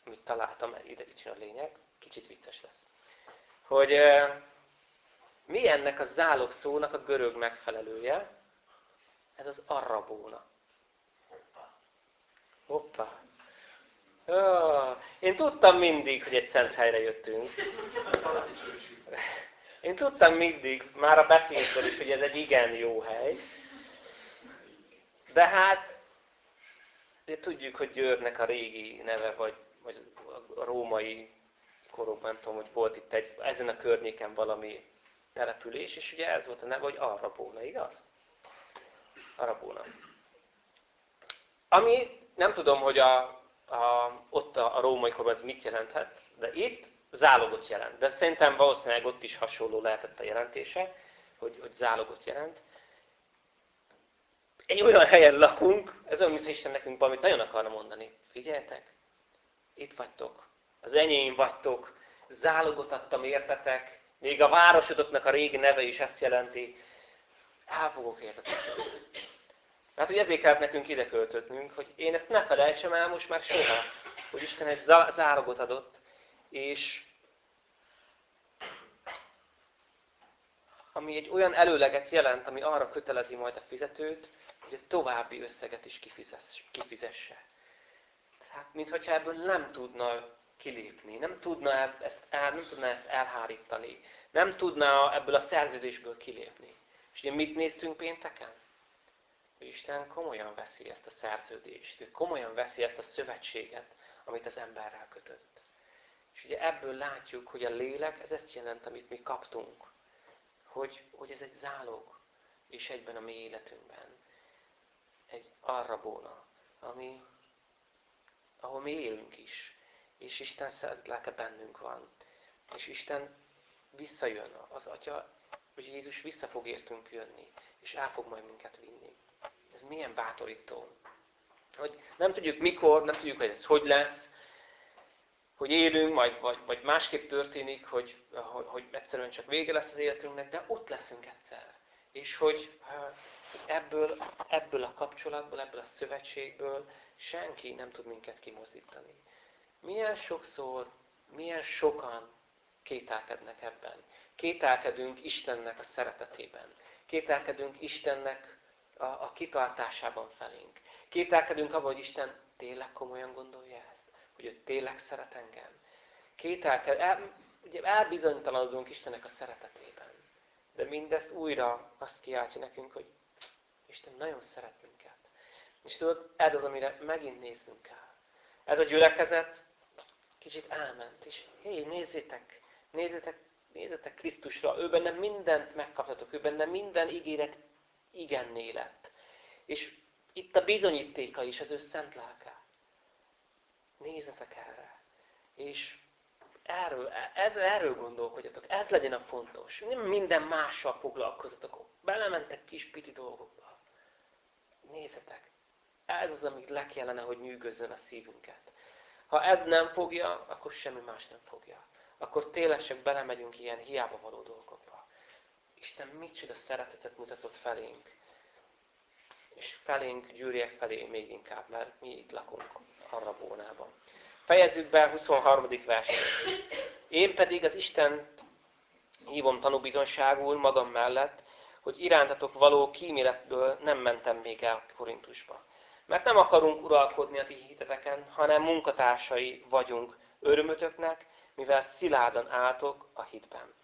amit találtam, ide itt a lényeg, kicsit vicces lesz. Hogy mi ennek a zálog szónak a görög megfelelője, ez az arrabóna. Hoppá. Én tudtam mindig, hogy egy szent helyre jöttünk. Én tudtam mindig, már a beszédből is, hogy ez egy igen jó hely. De hát, tudjuk, hogy Győrnek a régi neve, vagy, vagy a római korokban, nem tudom, hogy volt itt egy, ezen a környéken valami település, és ugye ez volt a neve, hogy Arrabóna, igaz? Arabóna. Ami nem tudom, hogy a, a, ott a, a római korban ez mit jelenthet, de itt zálogot jelent. De szerintem valószínűleg ott is hasonló lehetett a jelentése, hogy, hogy zálogot jelent. egy olyan helyen lakunk, ez olyan, mintha Isten nekünk valamit nagyon akarna mondani. Figyeljetek, itt vagytok, az enyém vagytok, zálogot adtam értetek, még a városodoknak a régi neve is ezt jelenti. El fogok értetek. Hát, hogy ezért kellett nekünk ide költöznünk, hogy én ezt ne felejtsem el most már soha, hogy Isten egy zálogot adott, és ami egy olyan előleget jelent, ami arra kötelezi majd a fizetőt, hogy egy további összeget is kifizesse. Tehát, mintha ebből nem tudna kilépni, nem tudna ezt, el, nem tudna ezt elhárítani, nem tudna ebből a szerződésből kilépni. És ugye mit néztünk pénteken? Isten komolyan veszi ezt a szerződést, ő komolyan veszi ezt a szövetséget, amit az emberrel kötött. És ugye ebből látjuk, hogy a lélek, ez ezt jelent, amit mi kaptunk. Hogy, hogy ez egy zálog, és egyben a mi életünkben. Egy arrabóna, ami, ahol mi élünk is. És Isten szent lelke bennünk van. És Isten visszajön. Az Atya, hogy Jézus vissza fog értünk jönni. És el fog majd minket vinni. Ez milyen bátorító. Hogy nem tudjuk mikor, nem tudjuk, hogy ez hogy lesz, hogy élünk, majd, vagy, vagy másképp történik, hogy, hogy, hogy egyszerűen csak vége lesz az életünknek, de ott leszünk egyszer. És hogy ebből, ebből a kapcsolatból, ebből a szövetségből senki nem tud minket kimozdítani. Milyen sokszor, milyen sokan kételkednek ebben. Kételkedünk Istennek a szeretetében. Kételkedünk Istennek a, a kitartásában felénk. Kételkedünk abban, hogy Isten tényleg komolyan gondolja ezt hogy ő tényleg szeret engem. Kételked, el, ugye elbizonytalanodunk Istennek a szeretetében. De mindezt újra azt kiáltja nekünk, hogy Isten nagyon szeret minket. És tudod, ez az, amire megint néznünk kell. Ez a gyülekezet kicsit elment, és hé, nézzétek, nézzétek, nézzétek Krisztusra, ő benne mindent megkaptatok, ő benne minden ígéret igenné lett. És itt a bizonyítéka is az ő szent lelke. Nézzetek erre. És erről, ez, erről gondolkodjatok, ez legyen a fontos. Nem minden mással foglalkozzatok. Belementek kis piti dolgokba. Nézzetek, ez az, amit le kellene, hogy nyűgözzön a szívünket. Ha ez nem fogja, akkor semmi más nem fogja. Akkor tényleg belemegyünk ilyen hiába való dolgokba. Isten micsoda szeretetet mutatott felénk. És felénk, gyűrjek felé még inkább, mert mi itt lakunk. Arrabónában. Fejezzük be 23. verset. Én pedig az Isten hívom tanúbizonságul magam mellett, hogy irántatok való kíméletből nem mentem még el Korintusba. Mert nem akarunk uralkodni a ti hiteteken, hanem munkatársai vagyunk örömötöknek, mivel szilárdan álltok a hitben.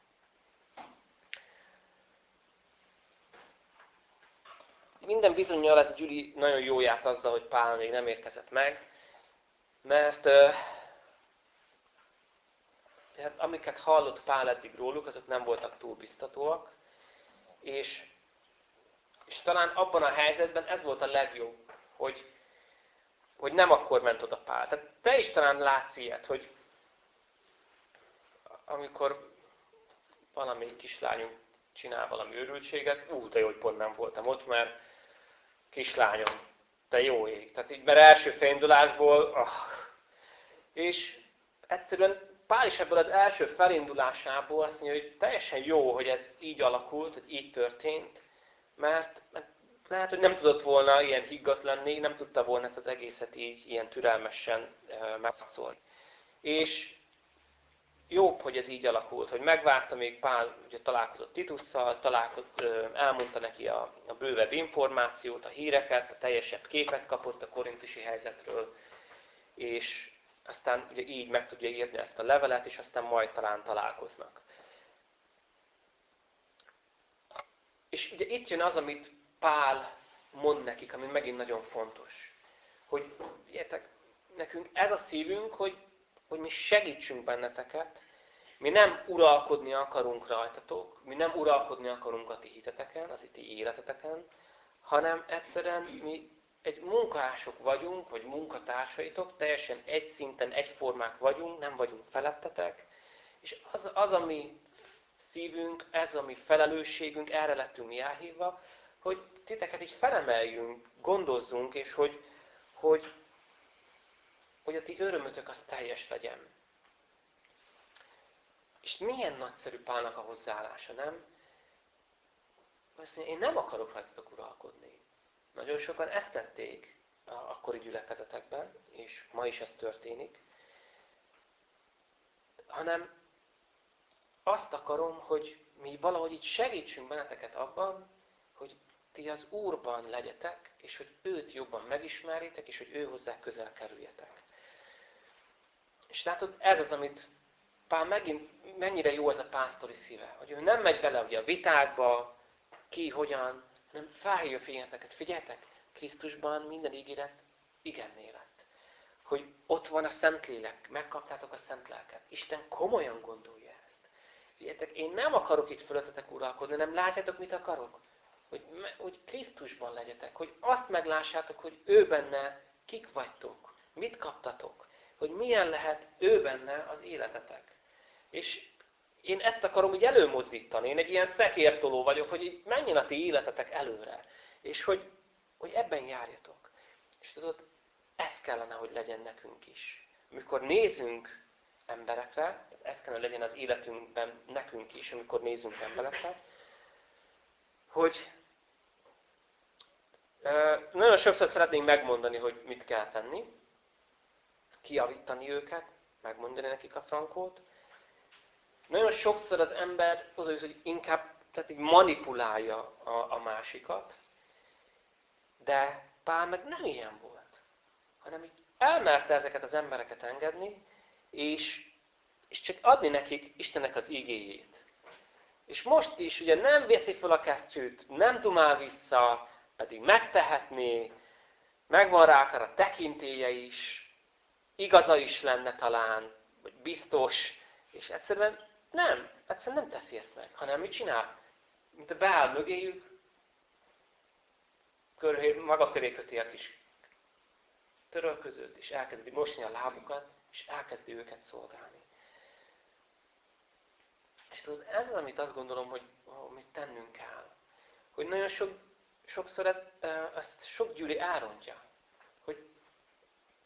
Minden bizonyal ez Gyuri nagyon jó járt azzal, hogy Pál még nem érkezett meg, mert hát, amiket hallott Pál eddig róluk, azok nem voltak túl biztatóak, és, és talán abban a helyzetben ez volt a legjobb, hogy, hogy nem akkor ment oda Pál. Tehát te is talán látsz ilyet, hogy amikor valami kislányunk csinál valami őrültséget, ú, de jó, hogy pont nem voltam ott, mert kislányom, te jó ég. Tehát így, mert első fényindulásból, oh. és egyszerűen Pál is ebből az első felindulásából azt mondja, hogy teljesen jó, hogy ez így alakult, hogy így történt, mert, mert lehet, hogy nem tudott volna ilyen higgadt lenni, nem tudta volna ezt az egészet így ilyen türelmesen uh, megszólni. És jobb, hogy ez így alakult, hogy megvárta még Pál, ugye találkozott Titusszal, találkozott, elmondta neki a, a bővebb információt, a híreket, a teljesebb képet kapott a korintusi helyzetről, és aztán ugye így meg tudja írni ezt a levelet, és aztán majd talán találkoznak. És ugye itt jön az, amit Pál mond nekik, ami megint nagyon fontos. Hogy, értek, nekünk ez a szívünk, hogy hogy mi segítsünk benneteket, mi nem uralkodni akarunk rajtatok, mi nem uralkodni akarunk a ti hiteteken, az ti életeteken, hanem egyszerűen mi egy munkások vagyunk, vagy munkatársaitok, teljesen egy szinten, egyformák vagyunk, nem vagyunk felettetek, és az, az a mi szívünk, ez a mi felelősségünk, erre lettünk mi elhívva, hogy titeket így felemeljünk, gondozzunk, és hogy, hogy, hogy a ti örömötök az teljes legyen. És milyen nagyszerű Pálnak a hozzáállása, nem? Azt mondja, én nem akarok rajtatok uralkodni. Nagyon sokan ezt tették a akkori gyülekezetekben, és ma is ez történik. Hanem azt akarom, hogy mi valahogy így segítsünk benneteket abban, hogy ti az Úrban legyetek, és hogy őt jobban megismerjétek, és hogy ő hozzá közel kerüljetek. És látod, ez az, amit Pál megint, mennyire jó ez a pásztori szíve, hogy ő nem megy bele ugye a vitákba, ki, hogyan, hanem felhívja figyelmeteket. Figyeljetek, Krisztusban minden ígéret igen lett. Hogy ott van a Szentlélek, megkaptátok a Szent Lelket. Isten komolyan gondolja ezt. Figyeljetek, én nem akarok itt fölöttetek uralkodni, nem látjátok, mit akarok? Hogy, hogy Krisztusban legyetek, hogy azt meglássátok, hogy ő benne kik vagytok, mit kaptatok, hogy milyen lehet ő benne az életetek. És én ezt akarom úgy előmozdítani. Én egy ilyen szekértoló vagyok, hogy így menjen a ti életetek előre. És hogy, hogy ebben járjatok. És tudod, ez kellene, hogy legyen nekünk is. Amikor nézünk emberekre, ez kellene, legyen az életünkben nekünk is, amikor nézünk emberekre, hogy nagyon sokszor szeretnénk megmondani, hogy mit kell tenni, kiavítani őket, megmondani nekik a frankót, nagyon sokszor az ember oda hogy inkább tehát így manipulálja a, a másikat, de Pál meg nem ilyen volt, hanem így elmerte ezeket az embereket engedni, és, és csak adni nekik Istennek az igéjét. És most is ugye nem veszi fel a kesztyűt, nem dumál vissza, pedig megtehetné, megvan rá akár a tekintélye is, igaza is lenne talán, vagy biztos, és egyszerűen nem, egyszerűen nem teszi ezt meg, hanem mit csinál? Mint beáll mögéjük, köré, maga köré köti a kis törölközőt, és elkezdi mosni a lábukat, és elkezdi őket szolgálni. És tudod, ez az, amit azt gondolom, hogy mit tennünk kell. Hogy nagyon sok, sokszor ez, ezt sok gyűli elrontja.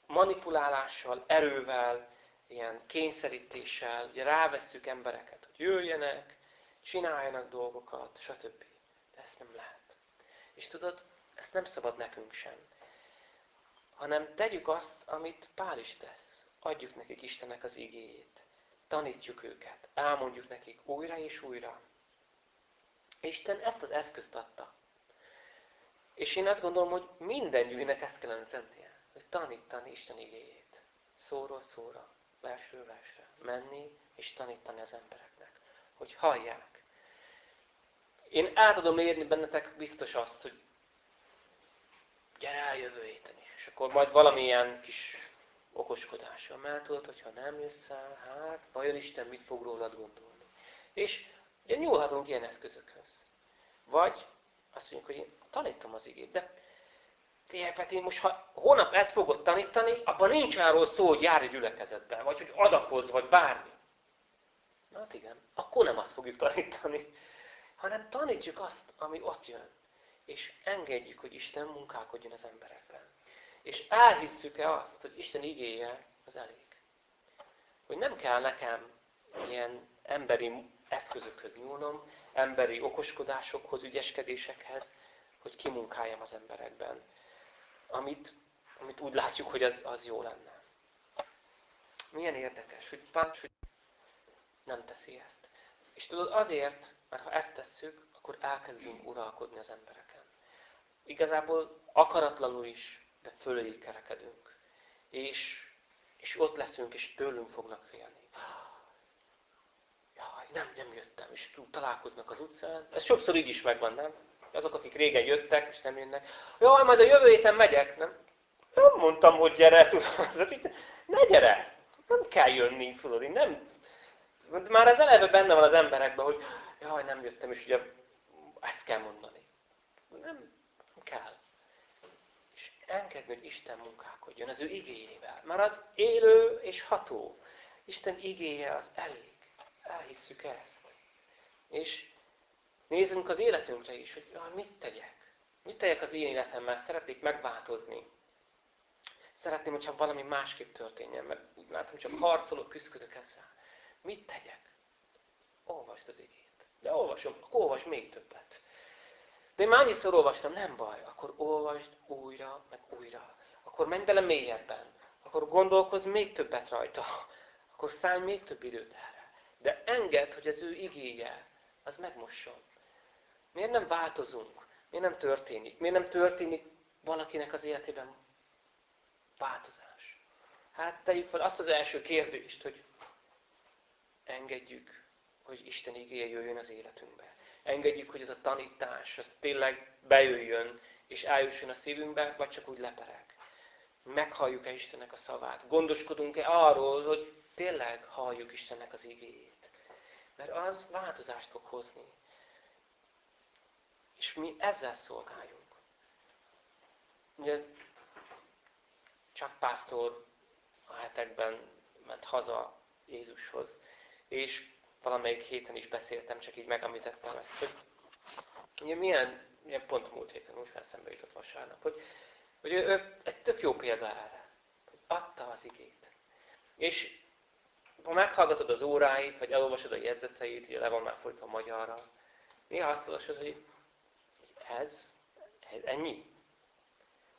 Manipulálással, erővel, ilyen kényszerítéssel, ugye rávesszük embereket, hogy jöjjenek, csináljanak dolgokat, stb. De ezt nem lehet. És tudod, ezt nem szabad nekünk sem. Hanem tegyük azt, amit Pál is tesz. Adjuk nekik Istennek az igéjét. Tanítjuk őket. Elmondjuk nekik újra és újra. Isten ezt az eszközt adta. És én azt gondolom, hogy minden gyűjnek ezt kellene tennie. Hogy tanítani Isten igéjét. Szóról szóra versről versre menni és tanítani az embereknek, hogy hallják. Én át tudom érni bennetek biztos azt, hogy gyere el jövő héten is, és akkor majd valamilyen kis okoskodása. Mert hogyha nem jössz el, hát vajon Isten mit fog rólad gondolni. És ugye nyúlhatunk ilyen eszközökhöz. Vagy azt mondjuk, hogy én tanítom az igét, de Figyelj, Peti, most ha holnap ezt fogod tanítani, abban nincs arról szó, hogy járj gyülekezetben, vagy hogy adakozz, vagy bármi. Na hát igen, akkor nem azt fogjuk tanítani, hanem tanítjuk azt, ami ott jön. És engedjük, hogy Isten munkálkodjon az emberekben. És elhisszük-e azt, hogy Isten igéje az elég. Hogy nem kell nekem ilyen emberi eszközökhöz nyúlnom, emberi okoskodásokhoz, ügyeskedésekhez, hogy kimunkáljam az emberekben amit, amit úgy látjuk, hogy az, az jó lenne. Milyen érdekes, hogy Pács nem teszi ezt. És tudod, azért, mert ha ezt tesszük, akkor elkezdünk uralkodni az embereken. Igazából akaratlanul is, de fölé kerekedünk. És, és ott leszünk, és tőlünk fognak félni. Jaj, nem, nem jöttem, és találkoznak az utcán. Ez sokszor így is megvan, nem? Azok, akik régen jöttek, és nem jönnek. Jaj, majd a jövő héten megyek. Nem, nem mondtam, hogy gyere, tudod. Ne gyere! Nem kell jönni, tudod. Én nem... Már ez eleve benne van az emberekben, hogy jaj, nem jöttem, és ugye ezt kell mondani. Nem, nem kell. És engedni, hogy Isten munkálkodjon az ő igéjével. Már az élő és ható. Isten igéje az elég. Elhisszük ezt. És Nézzünk az életünkre is, hogy ja, mit tegyek. Mit tegyek az én életemmel? Szeretnék megváltozni. Szeretném, hogyha valami másképp történjen, mert úgy látom, csak harcolok, küzdök ezzel. Mit tegyek? Olvasd az igét. De olvasom, akkor olvasd még többet. De én már annyiszor olvastam, nem baj, akkor olvasd újra, meg újra. Akkor menj vele mélyebben. Akkor gondolkozz még többet rajta. Akkor szállj még több időt erre. De engedd, hogy az ő igéje, az megmosson. Miért nem változunk? Miért nem történik? Miért nem történik valakinek az életében változás? Hát tegyük fel azt az első kérdést, hogy engedjük, hogy Isten igéje jöjjön az életünkbe. Engedjük, hogy ez a tanítás, az tényleg bejöjjön, és eljusson a szívünkbe, vagy csak úgy lepereg. Meghalljuk-e Istennek a szavát? Gondoskodunk-e arról, hogy tényleg halljuk Istennek az igéjét? Mert az változást fog hozni. És mi ezzel szolgáljunk. Ugye csak pásztor a hetekben ment haza Jézushoz, és valamelyik héten is beszéltem, csak így megemlítettem ezt, hogy ugye milyen, milyen pont múlt héten, most eszembe jutott vasárnap, hogy, hogy ő, ő egy tök jó példa erre, hogy adta az igét. És ha meghallgatod az óráit, vagy elolvasod a jegyzeteit, ugye le van már folytva magyarra, néha azt olvasod, hogy ez, ez ennyi.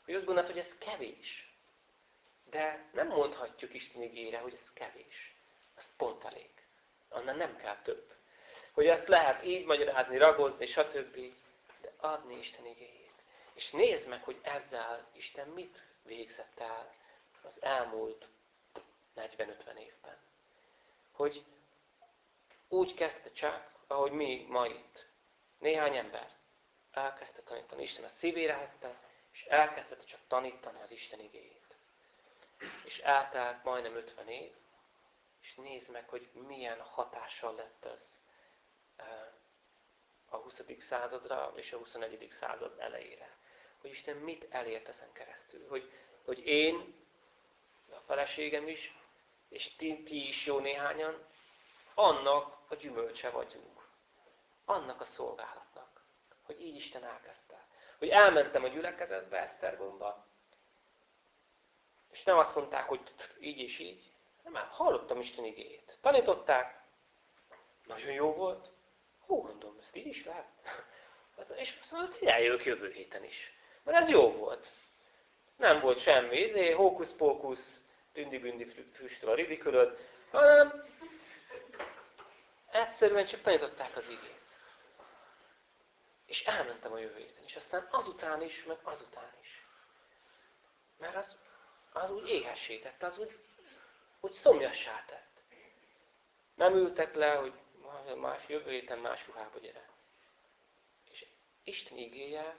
Hogy azt gondolod, hogy ez kevés. De nem mondhatjuk Isten igére, hogy ez kevés. Ez pont elég. Annál nem kell több. Hogy ezt lehet így magyarázni, ragozni, stb. De adni Isten igéjét. És nézd meg, hogy ezzel Isten mit végzett el az elmúlt 40-50 évben. Hogy úgy kezdte csak, ahogy mi ma itt. Néhány ember elkezdte tanítani. Isten a szívére hette, és elkezdte csak tanítani az Isten igéjét. És eltelt majdnem 50 év, és nézd meg, hogy milyen hatással lett ez a 20. századra és a 21. század elejére. Hogy Isten mit elért ezen keresztül. Hogy, hogy én, a feleségem is, és ti, ti is jó néhányan, annak a gyümölcse vagyunk. Annak a szolgálatnak. Hogy így Isten elkezdte. Hogy elmentem a gyülekezetbe, Esztergomba, és nem azt mondták, hogy így és így, már hallottam Isten igéjét. Tanították, nagyon jó volt. Hú, mondom, ezt így is lehet? (laughs) És azt mondta, hogy eljövök jövő héten is. Mert ez jó volt. Nem volt semmi, ezért hókusz-pókusz, tündi-bündi füstöl a ridikülöd, hanem egyszerűen csak tanították az igét. És elmentem a jövő héten, és aztán azután is, meg azután is. Mert az, az úgy éhesített, az úgy úgy szomjassá tett. Nem ültek le, hogy más jövő héten más ruhába gyere. És Isten igéje,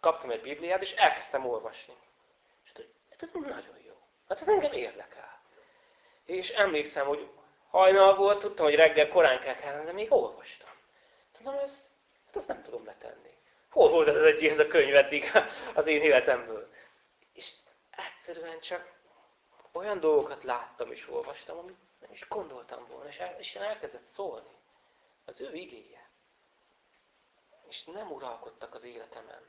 kaptam egy Bibliát, és elkezdtem olvasni. És hát ez nagyon jó. Hát ez engem érdekel. És emlékszem, hogy hajnal volt, tudtam, hogy reggel korán kell kellene, de még olvastam. Tudom, ez, hát azt nem tudom letenni. Hol volt ez egy ez a könyv eddig (laughs) az én életemből? És egyszerűen csak olyan dolgokat láttam és olvastam, amit nem is gondoltam volna, és Isten elkezdett szólni. Az ő igéje. És nem uralkodtak az életemen.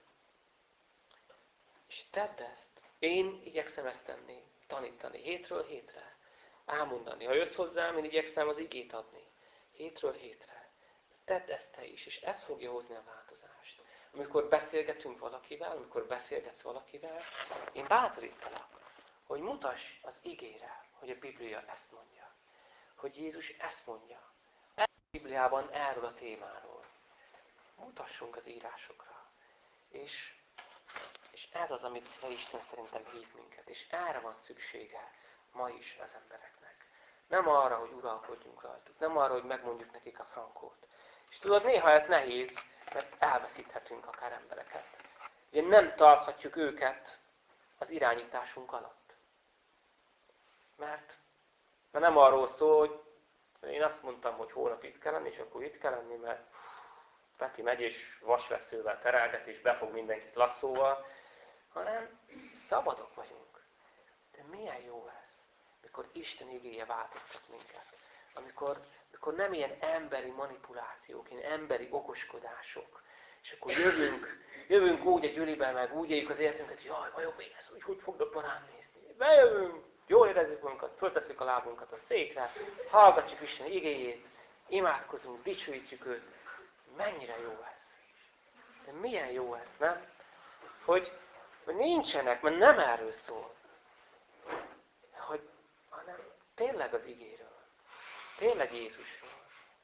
És tedd ezt. Én igyekszem ezt tenni, tanítani, hétről hétre. Elmondani. Ha jössz hozzám, én igyekszem az igét adni. Hétről hétre. Tedd ezt te is, és ez fogja hozni a változást. Amikor beszélgetünk valakivel, amikor beszélgetsz valakivel, én bátorítalak hogy mutass az igére, hogy a Biblia ezt mondja. Hogy Jézus ezt mondja. a Bibliában erről a témáról. Mutassunk az írásokra. És, és ez az, amit Isten szerintem hív minket. És erre van szüksége ma is az embereknek. Nem arra, hogy uralkodjunk rajtuk. Nem arra, hogy megmondjuk nekik a frankót. És tudod, néha ez nehéz, mert elveszíthetünk akár embereket. Ugye nem tarthatjuk őket az irányításunk alatt. Mert, mert nem arról szól, hogy én azt mondtam, hogy holnap itt kell lenni, és akkor itt kell lenni, mert Peti megy és vasveszővel terelget, és befog mindenkit lasszóval, hanem szabadok vagyunk. De milyen jó ez, mikor Isten igéje változtat minket. Amikor, amikor nem ilyen emberi manipulációk, ilyen emberi okoskodások, És akkor jövünk, jövünk úgy egy gyülibe, meg úgy éljük az életünket, hogy jaj, vajon mi ez, hogy hogy fognak rám nézni. Bejövünk, jól érezzük magunkat, föltesszük a lábunkat a székre, hallgatjuk Isten igéjét, imádkozunk, dicsőítjük őt. Mennyire jó ez. De milyen jó ez, nem? Hogy nincsenek, mert nem erről szól. Hogy, hanem tényleg az igéről. Tényleg Jézusról.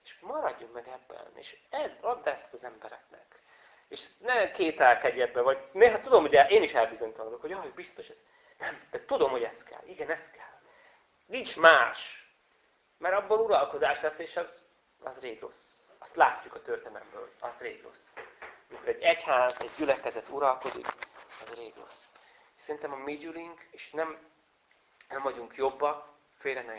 És maradjunk meg ebben, és add ezt az embereknek. És ne kételkedj ebbe, vagy néha tudom, hogy én is elbizonytalanok, hogy jaj, biztos ez. Nem, de tudom, hogy ez kell. Igen, ez kell. Nincs más. Mert abból uralkodás lesz, és az, az rég rossz. Azt látjuk a történelemből, az rég rossz. Amikor egy egyház, egy gyülekezet uralkodik, az rég rossz. Szerintem a mi gyűlünk, és nem, nem vagyunk jobbak, félre ne.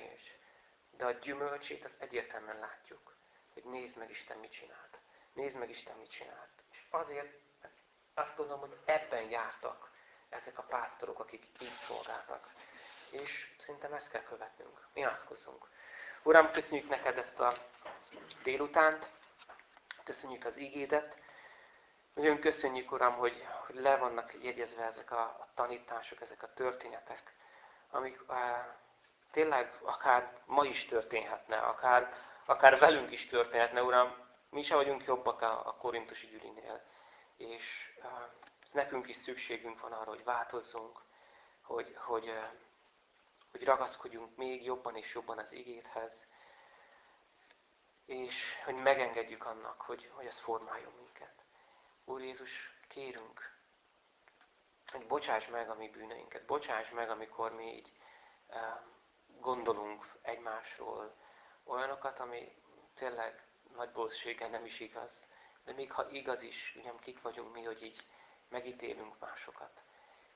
De a gyümölcsét azt egyértelműen látjuk. Hogy nézd meg Isten mit csinált. Nézd meg Isten mit csinált. És azért azt gondolom, hogy ebben jártak ezek a pásztorok, akik így szolgáltak. És szerintem ezt kell követnünk. Imádkozzunk. Uram, köszönjük neked ezt a délutánt, köszönjük az ígédet. Nagyon köszönjük, Uram, hogy, hogy le vannak jegyezve ezek a, a tanítások, ezek a történetek, amik uh, tényleg akár ma is történhetne, akár, akár velünk is történhetne, Uram. Mi sem vagyunk jobbak a, a korintusi gyűlinél. És uh, nekünk is szükségünk van arra, hogy változzunk, hogy, hogy, hogy ragaszkodjunk még jobban és jobban az igéthez, és hogy megengedjük annak, hogy, hogy az formáljon minket. Úr Jézus, kérünk, hogy bocsáss meg a mi bűneinket, bocsáss meg, amikor mi így gondolunk egymásról olyanokat, ami tényleg nagy bolszsége nem is igaz. De még ha igaz is, ugye kik vagyunk mi, hogy így megítélünk másokat.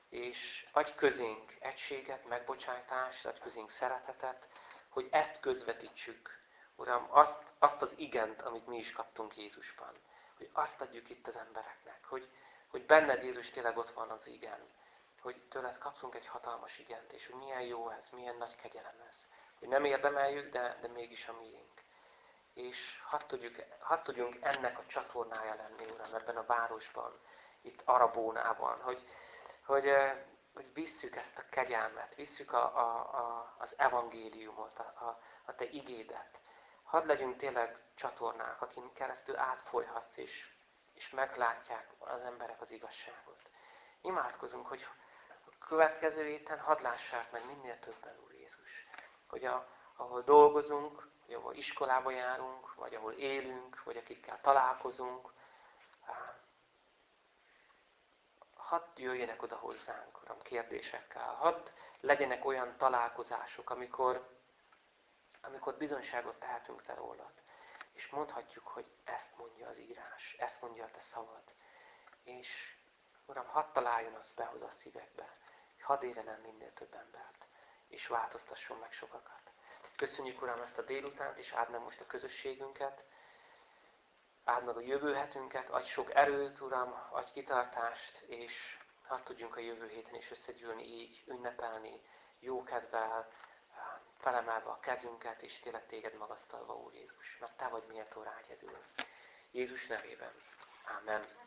És adj közénk egységet, megbocsájtást, adj közénk szeretetet, hogy ezt közvetítsük. Uram, azt, azt az igent, amit mi is kaptunk Jézusban. Hogy azt adjuk itt az embereknek. Hogy, hogy benned Jézus tényleg ott van az igen hogy tőled kaptunk egy hatalmas igent, és hogy milyen jó ez, milyen nagy kegyelem ez. Hogy nem érdemeljük, de, de mégis a miénk. És hadd, tudjuk, hadd tudjunk ennek a csatornája lenni, Uram, ebben a városban, itt Arabónában, hogy, hogy, eh, hogy visszük ezt a kegyelmet, visszük a, a, a, az evangéliumot, a, a, a Te igédet. Hadd legyünk tényleg csatornák, akin keresztül átfolyhatsz, és, és meglátják az emberek az igazságot. Imádkozunk, hogy következő héten hadd lássák meg minél többen, Úr Jézus. Hogy a, ahol dolgozunk, vagy ahol iskolába járunk, vagy ahol élünk, vagy akikkel találkozunk, hadd jöjjenek oda hozzánk, Uram, kérdésekkel. Hadd legyenek olyan találkozások, amikor, amikor bizonyságot tehetünk Te rólad. És mondhatjuk, hogy ezt mondja az írás, ezt mondja a Te szavad. És Uram, hadd találjon az be oda a szívekbe, hadd érjen el minél több embert, és változtasson meg sokakat. Köszönjük, Uram, ezt a délutánt, és áld meg most a közösségünket, áld meg a jövőhetünket, adj sok erőt, Uram, adj kitartást, és hadd tudjunk a jövő héten is összegyűlni így, ünnepelni, jókedvel, felemelve a kezünket, és tényleg téged magasztalva, Úr Jézus, mert Te vagy méltó rá egyedül. Jézus nevében. Amen.